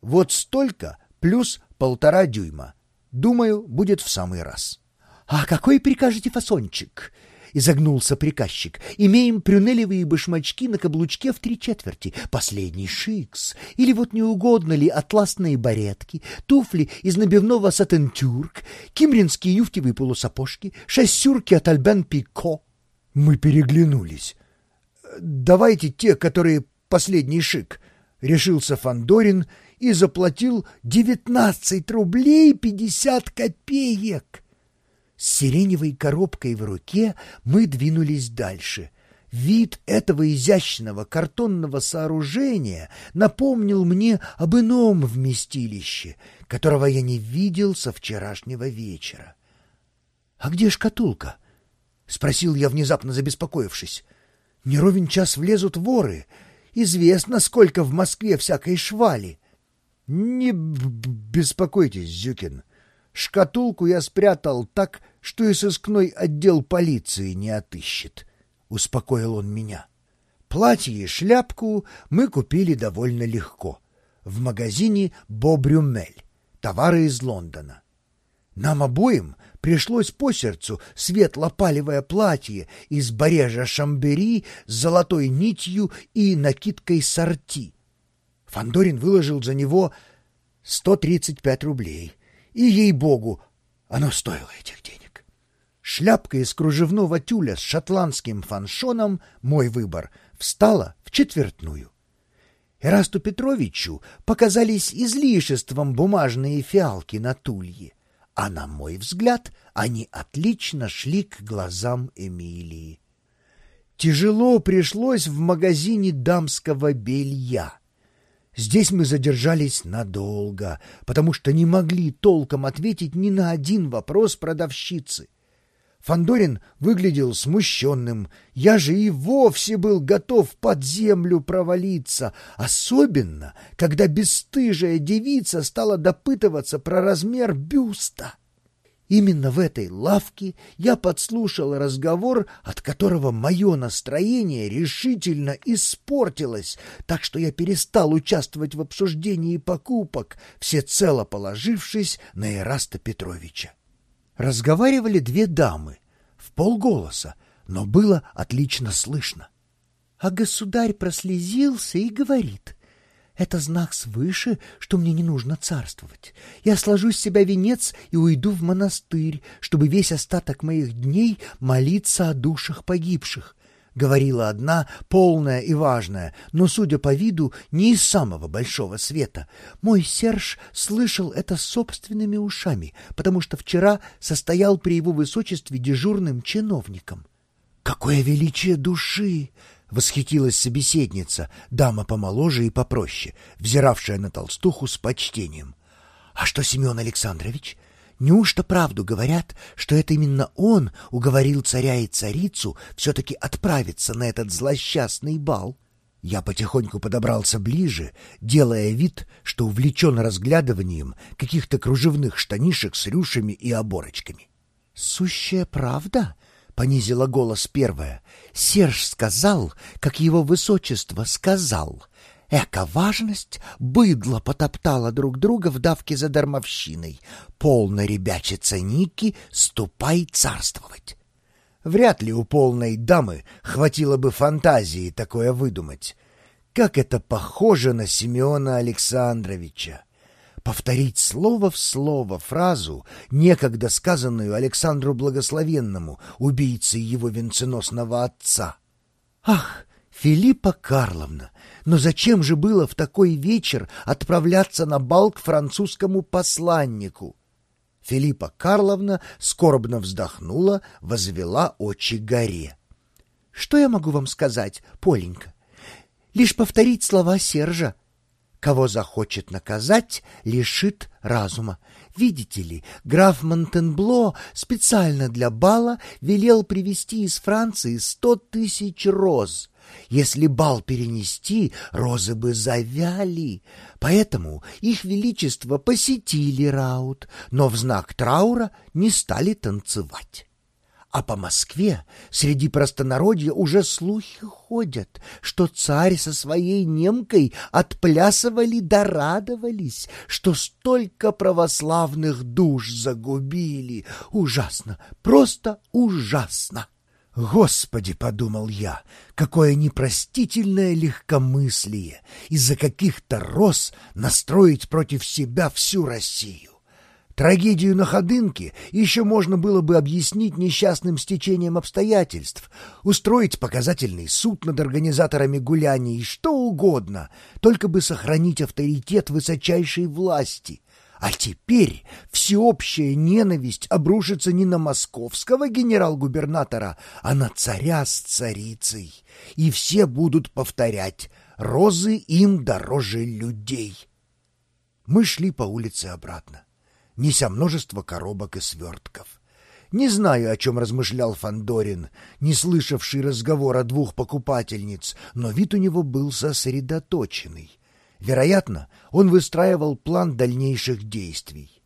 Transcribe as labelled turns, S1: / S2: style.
S1: Вот столько плюс полтора дюйма. Думаю, будет в самый раз.
S2: — А какой прикажете фасончик? — изогнулся приказчик. — Имеем прюнелевые башмачки на каблучке в три четверти. Последний шикс. Или вот не угодно ли атласные баретки, туфли из набивного сатентюрк, кимринские юфтевые полусапожки, шассюрки от Альбен Пико.
S1: Мы переглянулись. «Давайте те, которые последний шик», — решился Фандорин и заплатил девятнадцать рублей пятьдесят копеек. С сиреневой коробкой в руке мы двинулись дальше. Вид этого изящного картонного сооружения напомнил мне об ином вместилище, которого я не видел со вчерашнего вечера. — А где шкатулка? — спросил я, внезапно забеспокоившись. — Не ровен час влезут воры. Известно, сколько в Москве всякой швали. — Не беспокойтесь, Зюкин. Шкатулку я спрятал так, что и сыскной отдел полиции не отыщет, — успокоил он меня. Платье и шляпку мы купили довольно легко. В магазине «Бобрюмель». Товары из Лондона. Нам обоим пришлось по сердцу светло-палевое платье из барежа шамбери с золотой нитью и накидкой сорти. Фандорин выложил за него 135 рублей. И, ей-богу, оно стоило этих денег. Шляпка из кружевного тюля с шотландским фаншоном, мой выбор, встала в четвертную. Эрасту Петровичу показались излишеством бумажные фиалки на тулье, а, на мой взгляд, они отлично шли к глазам Эмилии. Тяжело пришлось в магазине дамского белья. Здесь мы задержались надолго, потому что не могли толком ответить ни на один вопрос продавщицы. Фандорин выглядел смущенным, я же и вовсе был готов под землю провалиться, особенно, когда бесстыжая девица стала допытываться про размер бюста. Именно в этой лавке я подслушал разговор, от которого мое настроение решительно испортилось, так что я перестал участвовать в обсуждении покупок, всецело положившись на Ираста Петровича. Разговаривали две дамы, в полголоса, но было отлично слышно. А государь прослезился и говорит — это знак свыше, что мне не нужно царствовать. Я сложу с себя венец и уйду в монастырь, чтобы весь остаток моих дней молиться о душах погибших. Говорила одна, полная и важная, но, судя по виду, не из самого большого света. Мой Серж слышал это собственными ушами, потому что вчера состоял при его высочестве дежурным чиновником. Какое величие души! — восхитилась собеседница, дама помоложе и попроще, взиравшая на толстуху с почтением. — А что, Семен Александрович? Неужто правду говорят, что это именно он уговорил царя и царицу все-таки отправиться на этот злосчастный бал? Я потихоньку подобрался ближе, делая вид, что увлечен разглядыванием каких-то кружевных штанишек с рюшами и оборочками. — Сущая правда? Понизила голос первая. Серж сказал, как его высочество сказал. Эко-важность быдло потоптала друг друга в давке за дармовщиной. Полно ребячица Ники, ступай царствовать. Вряд ли у полной дамы хватило бы фантазии такое выдумать. Как это похоже на Семена Александровича! Повторить слово в слово фразу, некогда сказанную Александру Благословенному, убийце его венценосного отца. «Ах, Филиппа Карловна, но зачем же было в такой вечер отправляться на бал к французскому посланнику?» Филиппа Карловна скорбно вздохнула, возвела очи горе. «Что я могу вам сказать, Поленька? Лишь повторить слова Сержа. Кого захочет наказать, лишит разума. Видите ли, граф Монтенбло специально для бала велел привезти из Франции сто тысяч роз. Если бал перенести, розы бы завяли. Поэтому их величество посетили раут, но в знак траура не стали танцевать.
S2: А по Москве среди простонародья уже слухи ходят, что царь со своей немкой отплясывали да радовались, что столько православных душ загубили. Ужасно, просто ужасно.
S1: «Господи!» — подумал я, — какое непростительное легкомыслие из-за каких-то роз настроить против себя всю Россию. Трагедию на Ходынке еще можно было бы объяснить несчастным стечением обстоятельств, устроить показательный суд над организаторами гуляний, что угодно, только бы сохранить авторитет высочайшей власти. А теперь всеобщая ненависть обрушится не на московского генерал-губернатора, а на царя с царицей, и все будут повторять «розы им дороже людей». Мы шли по улице обратно неся множество коробок и свертков. Не знаю, о чем размышлял Фандорин, не слышавший разговора двух покупательниц, но вид у него был сосредоточенный. Вероятно, он выстраивал план дальнейших действий.